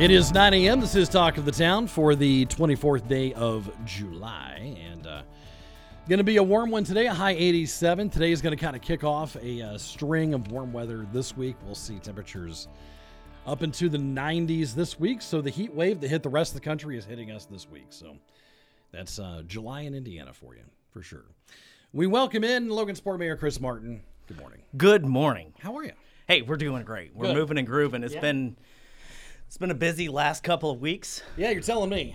It is 9 a.m. This is Talk of the Town for the 24th day of July. And uh, going to be a warm one today, a high 87. Today is going to kind of kick off a uh, string of warm weather this week. We'll see temperatures up into the 90s this week. So the heat wave that hit the rest of the country is hitting us this week. So that's uh, July in Indiana for you, for sure. We welcome in Logansport Mayor Chris Martin. Good morning. Good morning. How are you? Hey, we're doing great. We're Good. moving and grooving. It's Yeah. been it's been a busy last couple of weeks. Yeah, you're telling me.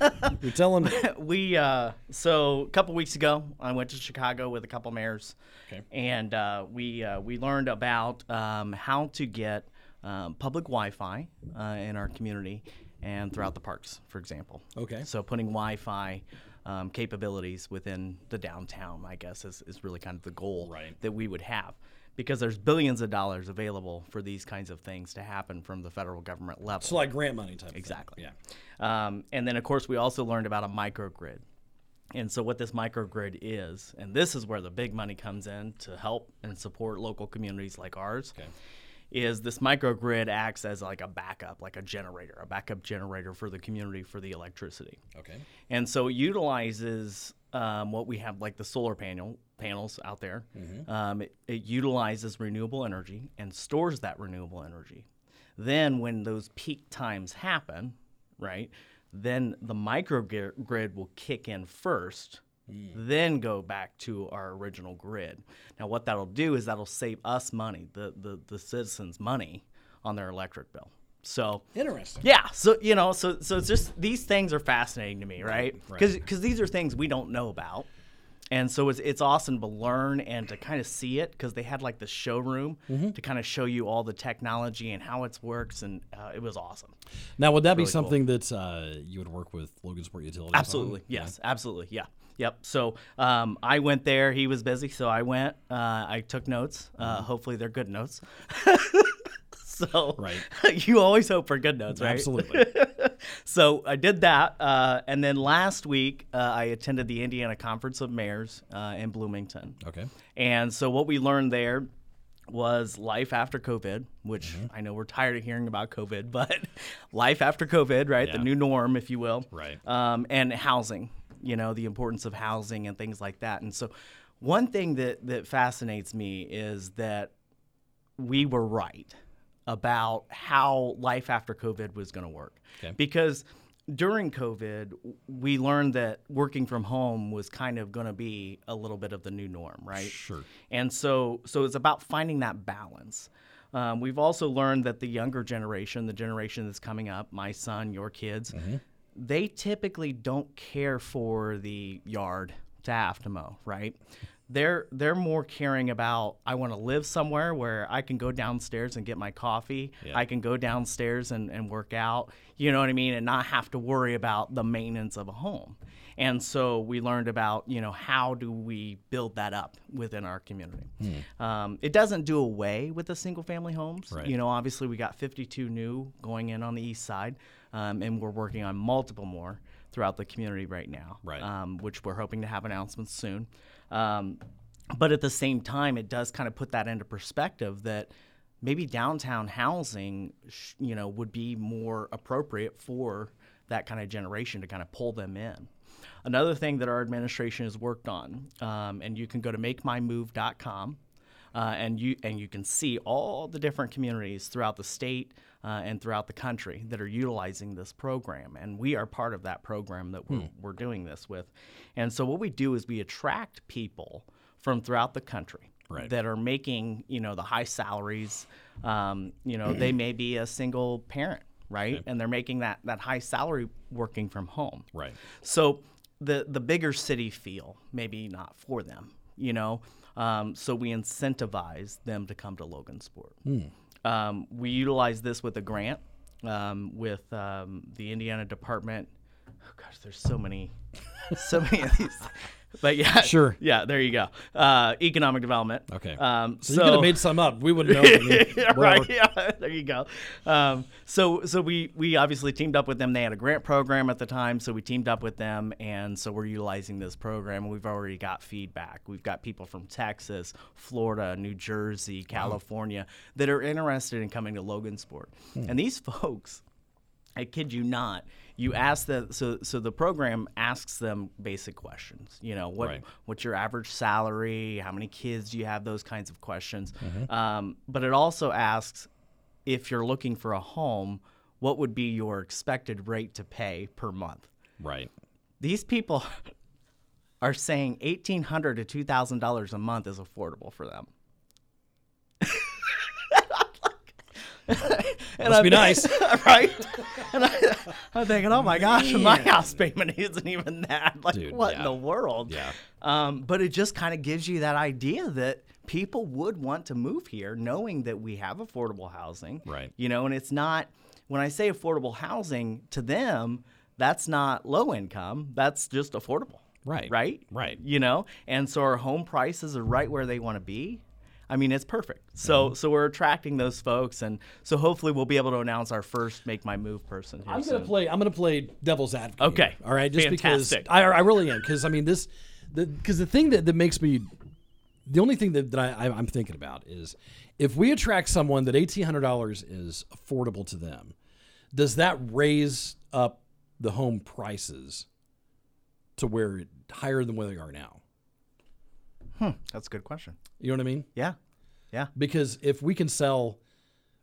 you're telling me. We uh so a couple weeks ago, I went to Chicago with a couple mayors, Okay. and uh, we uh, we learned about um, how to get um, public Wi-Fi uh, in our community and throughout the parks, for example. Okay. So putting Wi-Fi um, capabilities within the downtown, I guess, is, is really kind of the goal Right. that we would have. Because there's billions of dollars available for these kinds of things to happen from the federal government level. So like grant money type. of thing. Exactly. Yeah. Um, and then, of course, we also learned about a microgrid. And so, what this microgrid is, and this is where the big money comes in to help and support local communities like ours, Okay. is this microgrid acts as like a backup, like a generator, a backup generator for the community for the electricity. Okay. And so it utilizes um, what we have, like the solar panel panels out there. Um, it, it utilizes renewable energy and stores that renewable energy. Then, when those peak times happen, right, then the microgrid will kick in first, then go back to our original grid. Now, what that'll do is that'll save us money, the the, the citizens money on their electric bill. So Interesting. yeah, so you know, so so it's just these things are fascinating to me, right? right. Because these are things we don't know about, and so it's it's awesome to learn and to kind of see it because they had like the showroom Mm-hmm. to kind of show you all the technology and how it works, and uh, it was awesome. Now, would that be Really cool. something that uh, you would work with Logansport Utilities? on? Absolutely, yes, absolutely, yeah. Yep. So um, I went there. He was busy, so I went. Uh, I took notes. Uh, hopefully, they're good notes. so Right. you always hope for good notes, right? Absolutely. so I did that, uh, and then last week uh, I attended the Indiana Conference of Mayors uh, in Bloomington. Okay. And so what we learned there was life after COVID, which Mm-hmm. I know we're tired of hearing about COVID, but life after COVID, right? Yeah. The new norm, if you will. Right. Um, and housing, you know, the importance of housing and things like that. And so one thing that, that fascinates me is that we were right about how life after COVID was going to work. Okay. Because during COVID, we learned that working from home was kind of going to be a little bit of the new norm, right? Sure. And so, so it's about finding that balance. Um, we've also learned that the younger generation, the generation that's coming up, my son, your kids, they typically don't care for the yard to have to mow, right? They're they're more caring about I want to live somewhere where I can go downstairs and get my coffee. Yeah. I can go downstairs and, and work out. You know what I mean? And not have to worry about the maintenance of a home. And so we learned about, you know, how do we build that up within our community? Um, it doesn't do away with the single family homes. Right. You know, obviously we got 52 new going in on the east side, um, and we're working on multiple more throughout the community right now, Right. um, which we're hoping to have announcements soon. Um, but at the same time, it does kind of put that into perspective that maybe downtown housing, sh- you know, would be more appropriate for that kind of generation to kind of pull them in. Another thing that our administration has worked on, um, and you can go to makemymove.com, uh, and you and you can see all the different communities throughout the state uh, and throughout the country that are utilizing this program, and we are part of that program that we're, we're doing this with. And so what we do is we attract people from throughout the country Right. that are making you know the high salaries. Um, you know they may be a single parent, right, and they're making that that high salary working from home. Right. So the the bigger city feel maybe not for them, you know. Um, so we incentivize them to come to Logansport. Um, we utilize this with a grant um, with um, the Indiana Department oh gosh, there's so many, so many of these. But yeah, Sure. yeah. There you go. Uh, economic development. Okay. Um, So, so, you could have made some up. We wouldn't know. Right. Yeah, there you go. Um, so so we we obviously teamed up with them. They had a grant program at the time, so we teamed up with them, and so we're utilizing this program. We've already got feedback. We've got people from Texas, Florida, New Jersey, California that are interested in coming to Logansport. Hmm. And these folks, I kid you not. You ask the so so the program asks them basic questions. You know what Right. what's your average salary? How many kids do you have? Those kinds of questions. Mm-hmm. Um, but it also asks if you're looking for a home, what would be your expected rate to pay per month? Right. These people are saying eighteen hundred to two thousand dollars a month is affordable for them. And Must I'm be nice. right? And I, I'm thinking, oh my gosh, my house payment isn't even that. Like, Dude, what yeah. in the world? Yeah. Um, but it just kind of gives you that idea that people would want to move here, knowing that we have affordable housing. Right. You know, and it's not when I say affordable housing to them, that's not low income. That's just affordable. Right. Right. Right. You know, and so our home prices are right where they want to be. I mean, it's perfect. So, so we're attracting those folks, and so hopefully we'll be able to announce our first make my move person. Here I'm gonna play. I'm gonna play devil's advocate. Okay. here, all right. Just Fantastic. because I, I really am. Because I mean this, because the, thing that, that makes me, the only thing that, that I, I, I'm thinking about is if we attract someone that eighteen hundred dollars is affordable to them, does that raise up the home prices to where it, higher than where they are now? That's a good question. You know what I mean? Yeah. Yeah. Because if we can sell,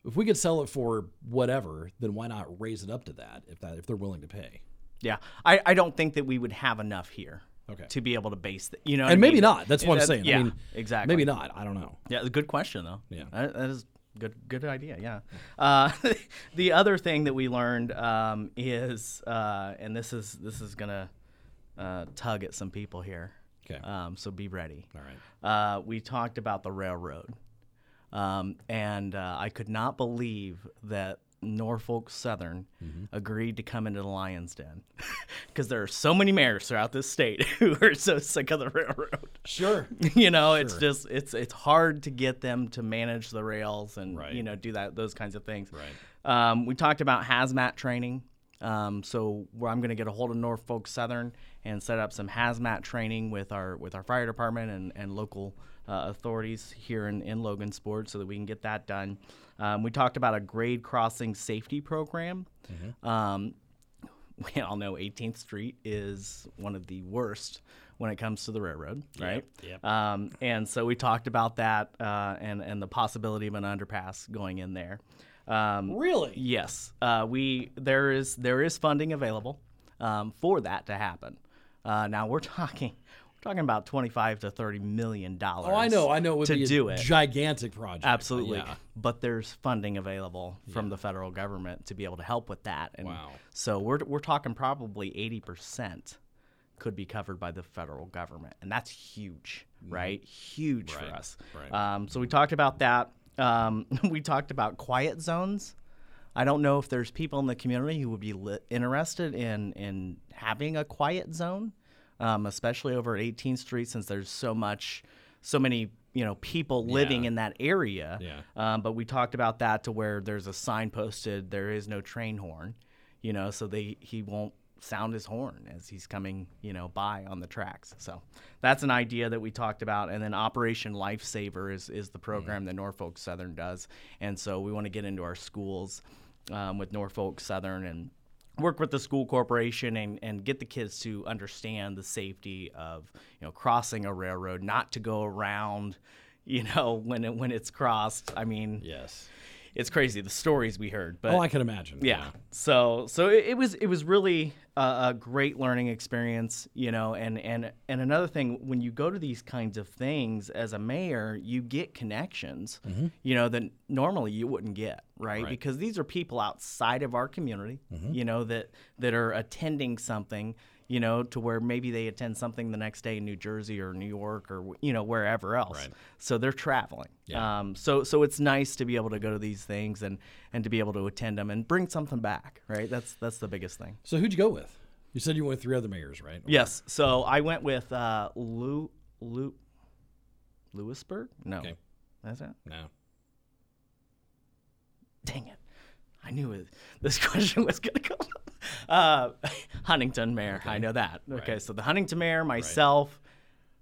if we could sell it for whatever, then why not raise it up to that if that if they're willing to pay? Yeah. I, I don't think that we would have enough here. Okay. To be able to base the, you know, And maybe mean? not. That's what I'm saying. Yeah. I mean, exactly. Maybe not. I don't know. Yeah, good question though. Yeah. that, that is good. Good idea. Yeah. Uh, the other thing that we learned um, is, uh, and this is this is gonna uh, tug at some people here. Okay. Um, so be ready. All right. Uh, we talked about the railroad, um, and uh, I could not believe that Norfolk Southern Mm-hmm. agreed to come into the Lions Den because there are so many mayors throughout this state who are so sick of the railroad Sure. you know it's just it's it's hard to get them to manage the rails and Right. you know do that those kinds of things Right. um, we talked about hazmat training um, so where i'm going to get a hold of norfolk southern and set up some hazmat training with our with our fire department and, and local uh, authorities here in, in logansport so that we can get that done um, we talked about a grade crossing safety program um, we all know 18th Street is one of the worst when it comes to the railroad, right? yep. Um, and so we talked about that uh, and and the possibility of an underpass going in there. Um, Really? Yes, uh, we there is there is funding available um, for that to happen. Uh, now we're talking we're talking about 25 to 30 million dollars. Oh, I know. I know. It would to be a do it. gigantic project. Absolutely. Yeah. But there's funding available from the federal government to be able to help with that. And Wow. so we're, we're talking probably 80% could be covered by the federal government. And that's huge, right? Huge Mm-hmm. Right, for us. right. Um, so we talked about that. Um, we talked about quiet zones. I don't know if there's people in the community who would be li- interested in, in having a quiet zone, um, especially over at 18th Street, since there's so much, so many you know people living Yeah. in that area. Yeah. Um, but we talked about that to where there's a sign posted, there is no train horn, you know, so they he won't sound his horn as he's coming, you know, by on the tracks. So that's an idea that we talked about. And then Operation Lifesaver is is the program that Norfolk Southern does, and so we want to get into our schools um, with Norfolk Southern and work with the school corporation and, and get the kids to understand the safety of you know crossing a railroad not to go around you know when it, when it's crossed i mean Yes. It's crazy the stories we heard but Oh, I can imagine. yeah. So so it, it was it was really a, a great learning experience, you know. And and and another thing, when you go to these kinds of things as a mayor, you get connections, mm-hmm. you know, that normally you wouldn't get, right? Right. Because these are people outside of our community, mm-hmm. you know, that that are attending something. You know, to where maybe they attend something the next day in New Jersey or New York or you know wherever else. Right. So they're traveling. Yeah. Um, so so it's nice to be able to go to these things and and to be able to attend them and bring something back, right? That's that's the biggest thing. So who'd you go with? You said you went with three other mayors, right? Yes. So I went with uh, Lou Lou Lewisburg. No, Okay. that's it. No. Dang it! I knew it, this question was going to come. Uh, Huntington Mayor. I know that. Okay, so the Huntington Mayor, myself,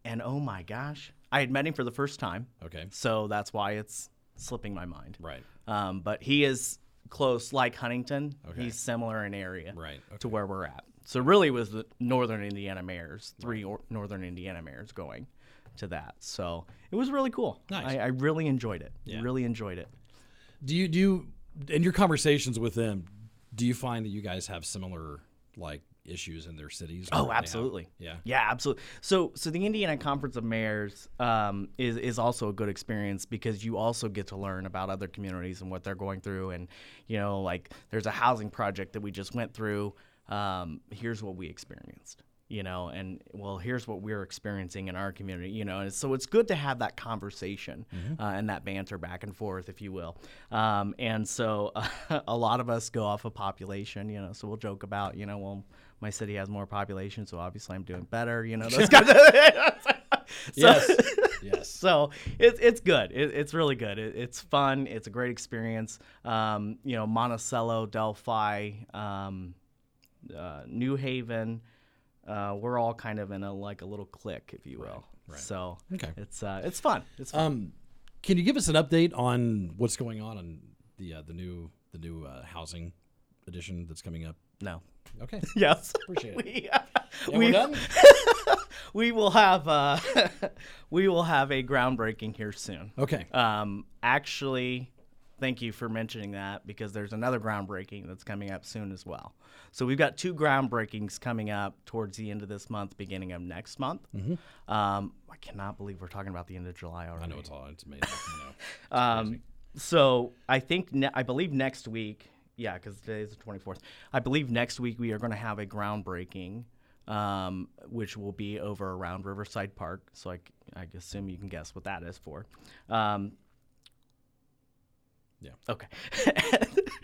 and oh my gosh, I had met him for the first time. Okay. So that's why it's slipping my mind. Right. Um, but he is close, like Huntington. Okay. He's similar in area Right. Okay. to where we're at. So really, it was the Northern Indiana mayors, three or, Northern Indiana mayors going to that. So it was really cool. Nice. I, I really enjoyed it. Yeah. Really enjoyed it. Do you do you, in your conversations with them? Do you find that you guys have similar like issues in their cities? Oh, absolutely. Yeah. Yeah, absolutely. So, so the Indiana Conference of Mayors um, is is also a good experience because you also get to learn about other communities and what they're going through, and you know, like there's a housing project that we just went through. Um, here's what we experienced, you know, and well, here's what we're experiencing in our community, you know, and so it's good to have that conversation uh, and that banter back and forth, if you will. Um, and so a lot of us go off of population, you know, so we'll joke about, you know, well, my city has more population, so obviously I'm doing better, you know, those kinds of Yes. yes. so it's it's good. It, it's really good. It, it's fun. It's a great experience. Um, you know, Monticello, Delphi, um, uh, New Haven. Uh, we're all kind of in a like a little clique, if you will. right. So Okay. it's uh, it's fun. It's fun. Um, can you give us an update on what's going on on the uh, the new the new uh, housing edition that's coming up? no. Okay. Yes. Appreciate it. We, And we, we're done. we will have uh, we will have a groundbreaking here soon. Okay. Um, actually, thank you for mentioning that because there's another groundbreaking that's coming up soon as well. So we've got two groundbreakings coming up towards the end of this month, beginning of next month. Um, I cannot believe we're talking about the end of July already. I know it's all it's amazing. Um, so I think ne- I believe next week, yeah, because today is the 24th. I believe next week we are going to have a groundbreaking, um, which will be over around Riverside Park. So I, I assume you can guess what that is for. Um, Yeah. Okay.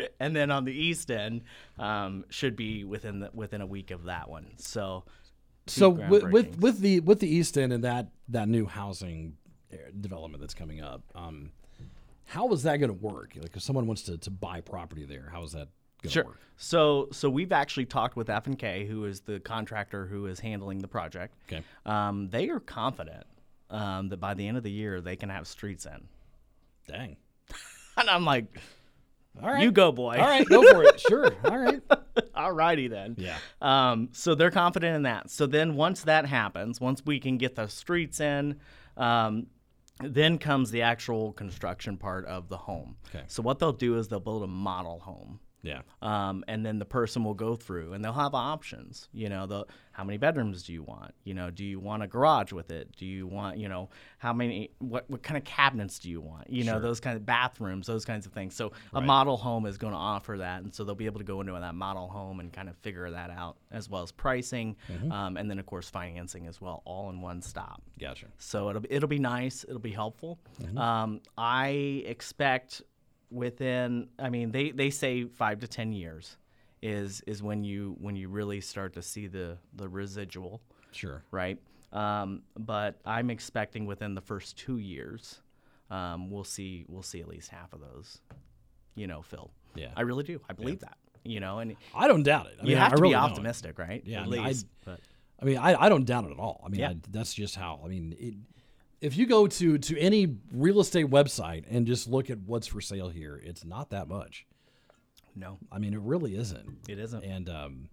and then on the east end, um, should be within the, within a week of that one. So. so with, with with the with the East End and that that new housing uh, development that's coming up, um, how is that going to work? Like, if someone wants to, to buy property there, how is that going to Sure. work? So so we've actually talked with F and K, who is the contractor who is handling the project. Okay. Um, they are confident um, that by the end of the year they can have streets in. Dang. And I'm like, All right. you go, boy. All right, go for it. Sure. All right. Alrighty then. Yeah. Um, so they're confident in that. So then once that happens, once we can get the streets in, um, then comes the actual construction part of the home. Okay. So what they'll do is they'll build a model home. Yeah. um, and then the person will go through and they'll have options you know the how many bedrooms do you want you know do you want a garage with it do you want you know how many what, what kind of cabinets do you want you know Sure. those kind of bathrooms those kinds of things so a model home is going to offer that and so they'll be able to go into that model home and kind of figure that out as well as pricing Mm-hmm. um, and then of course financing as well all in one stop Gotcha. so it'll be, it'll be nice. It'll be helpful. Mm-hmm. Um, I expect within, I mean, they, they say five to ten years is is when you when you really start to see the the residual, Sure. right? Um, but I'm expecting within the first two years, um, we'll see we'll see at least half of those, you know, filled. Yeah. I really do. I believe that. You know, and I don't doubt it. I you mean, have I to really be don't. optimistic, right? Yeah, At I mean, I- least. but I mean, I, I don't doubt it at all. I mean, Yeah. I, that's just how. I mean, it, if you go to to any real estate website and just look at what's for sale here, it's not that much. no, I mean, it really isn't. it isn't. And um,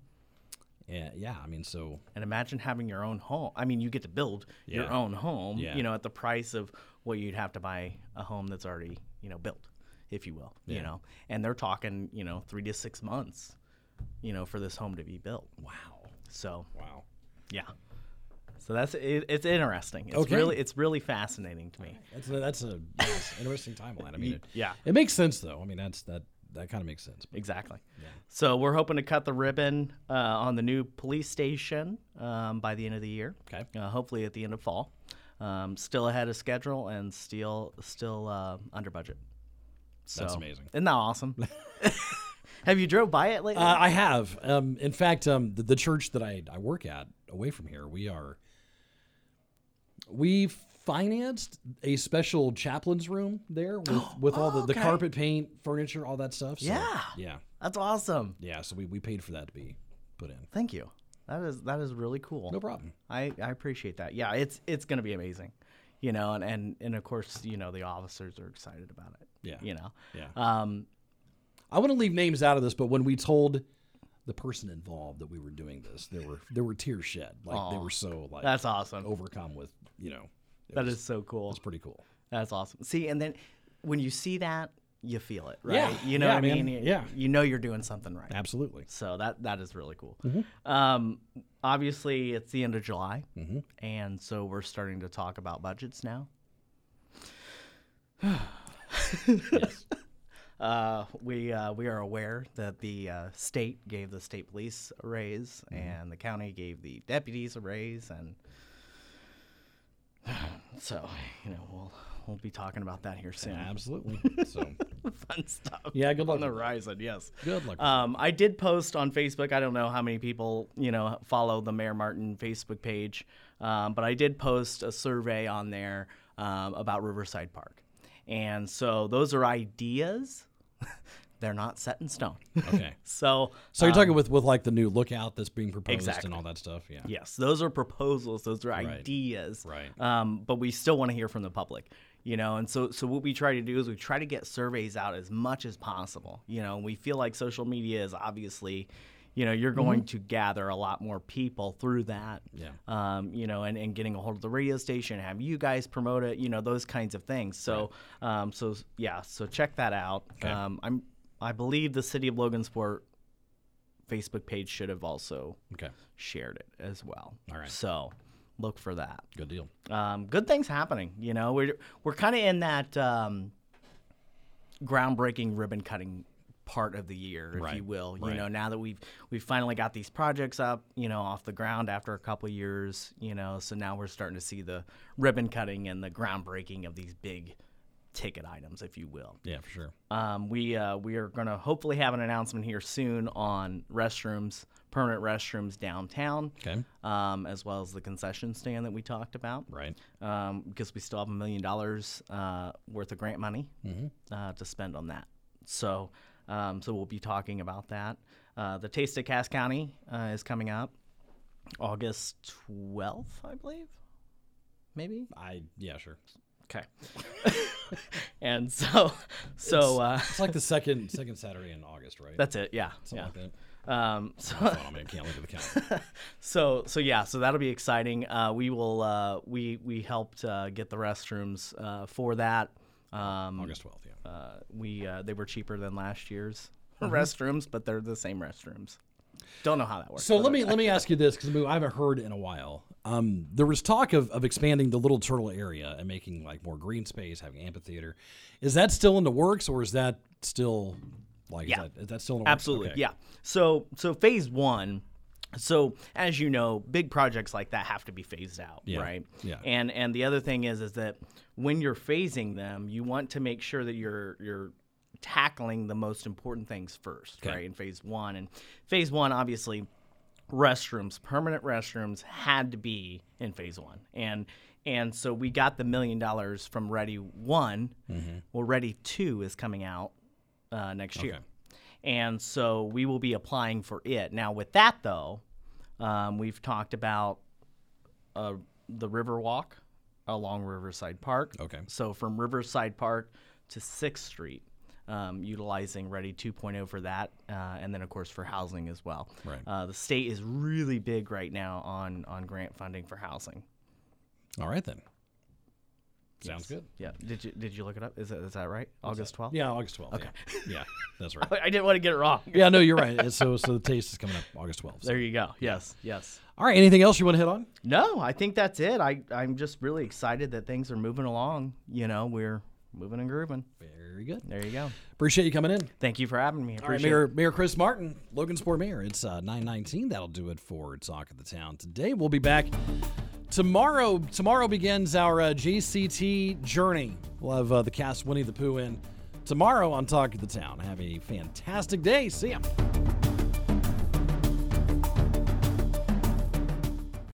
and yeah, I mean, so And imagine having your own home. I mean, you get to build your own home, Yeah. you know, at the price of what you'd have to buy a home that's already, you know, built, if you will, Yeah. you know. And they're talking, you know, three to six months, you know, for this home to be built. wow, So, wow. yeah. So that's it, it's interesting. It's Okay. really it's really fascinating to me. That's a, that's a yes, interesting timeline. I mean, it, Yeah. it makes sense though. I mean, that's that that kind of makes sense. But Exactly. So we're hoping to cut the ribbon uh, on the new police station um, by the end of the year. Okay. Uh, hopefully at the end of fall. Um, still ahead of schedule and still still uh, under budget. So, That's amazing. Isn't that awesome? Have you drove by it lately? Uh, I have. Um, in fact, um, the, the church that I, I work at away from here, we are. We financed a special chaplain's room there with, with all the, the okay. carpet paint, furniture, all that stuff. So, Yeah. Yeah. That's awesome. Yeah. So we, we paid for that to be put in. Thank you. That is that is really cool. No problem. I, I appreciate that. Yeah, it's it's gonna be amazing. You know, and, and, and of course, you know, the officers are excited about it. Yeah. You know. Yeah. Um, I want to leave names out of this, but when we told the person involved that we were doing this, there were there were tears shed. Like they were so like that's awesome. overcome with you know. It That was, is so cool. It's pretty cool. That's awesome. See, and then when you see that, you feel it, right? Yeah. You know Yeah, what I man. mean? You- Yeah. You know you're doing something right. Absolutely. So that that is really cool. Mm-hmm. Um, obviously, it's the end of July, and so we're starting to talk about budgets now. yes. Uh, we uh, we are aware that the uh, state gave the state police a raise, Mm-hmm. and the county gave the deputies a raise, and so you know we'll we'll be talking about that here soon. Absolutely. So Fun stuff. Yeah, good luck on the horizon. Yes. good luck. Um, I did post on Facebook. I don't know how many people you know follow the Mayor Martin Facebook page, um, but I did post a survey on there um, about Riverside Park, and so those are ideas. They're not set in stone. okay. so, So you're um, talking with with like the new lookout that's being proposed Exactly. and all that stuff. Yeah. Yes, those are proposals. Those are ideas. Right. Um, but we still want to hear from the public, you know. And so, so what we try to do is we try to get surveys out as much as possible. You know, we feel like social media is obviously, you know, you're going to gather a lot more people through that. Yeah. Um, you know, and, and getting a hold of the radio station, have you guys promote it, you know, those kinds of things. So, um, so yeah, so check that out. Okay. Um, I'm, I believe the city of Logansport Facebook page should have also Okay. shared it as well. All right. So look for that. Good deal. Um, good things happening. You know, we're we're kind of in that um, groundbreaking ribbon cutting part of the year, if Right, you will. You right. know, now that we've we've finally got these projects up, you know, off the ground after a couple years, you know, so now we're starting to see the ribbon cutting and the groundbreaking of these big ticket items, if you will. Yeah, for sure. Um, we uh, we are going to hopefully have an announcement here soon on restrooms, permanent restrooms downtown, Okay. um, as well as the concession stand that we talked about. Right. Um, because we still have a million dollars uh, worth of grant money uh, to spend on that. So um, so we'll be talking about that. Uh, the Taste of Cass County uh, is coming up August twelfth, I believe. Maybe. I yeah sure. Okay. and so so uh, It's like the second second Saturday in August, right? that's it. Yeah. Something yeah. like that. Um, so, Hold on, I mean, I can't look at the calendar. so, so yeah, so that'll be exciting. Uh, we will, uh, we, we helped, uh, get the restrooms, uh, for that. Um, August twelfth. Yeah. uh, we, uh, they were cheaper than last year's restrooms, but they're the same restrooms. Don't know how that works. So let me let me ask you this because I haven't heard in a while. Um, there was talk of, of expanding the Little Turtle area and making like more green space, having amphitheater. Is that still in the works, or is that still like Yeah. is, that, is that still in the works? Absolutely, Okay. yeah. So, so phase one. So, as you know, big projects like that have to be phased out, Yeah, right? yeah. And and the other thing is, is that when you're phasing them, you want to make sure that you're you're tackling the most important things first, Okay. right? In phase one, and phase one, obviously, restrooms, permanent restrooms, had to be in phase one, and and so we got the million dollars from READI One. Mm-hmm. Well, READI Two is coming out uh, next year. And so we will be applying for it. Now, with that though, um, we've talked about uh, the River Walk along Riverside Park. Okay. So from Riverside Park to Sixth Street, um, utilizing READI 2.0 for that, uh, and then of course for housing as well. Right. Uh, the state is really big right now on on grant funding for housing. All right then. Sounds good. Yeah. Did you did you look it up? Is that is that right? August 12th. Yeah, August twelfth. Okay. Yeah. yeah, that's right. I didn't want to get it wrong. Yeah, no, you're right. It's- So so the taste is coming up August twelfth. There you go. Yes. Yes. All right. Anything else you want to hit on? No, I think that's it. I, I'm just really excited that things are moving along. You know, we're moving and grooving. Very good. There you go. Appreciate you coming in. Thank you for having me. All right, Appreciate Mayor. Mayor Chris Martin, Logansport Mayor. It's uh, 919. That'll do it for Talk of the Town today. We'll be back tomorrow. Tomorrow begins our uh, JCT journey. We'll have uh, the cast Winnie the Pooh in tomorrow on Talk of the Town. Have a fantastic day. See ya.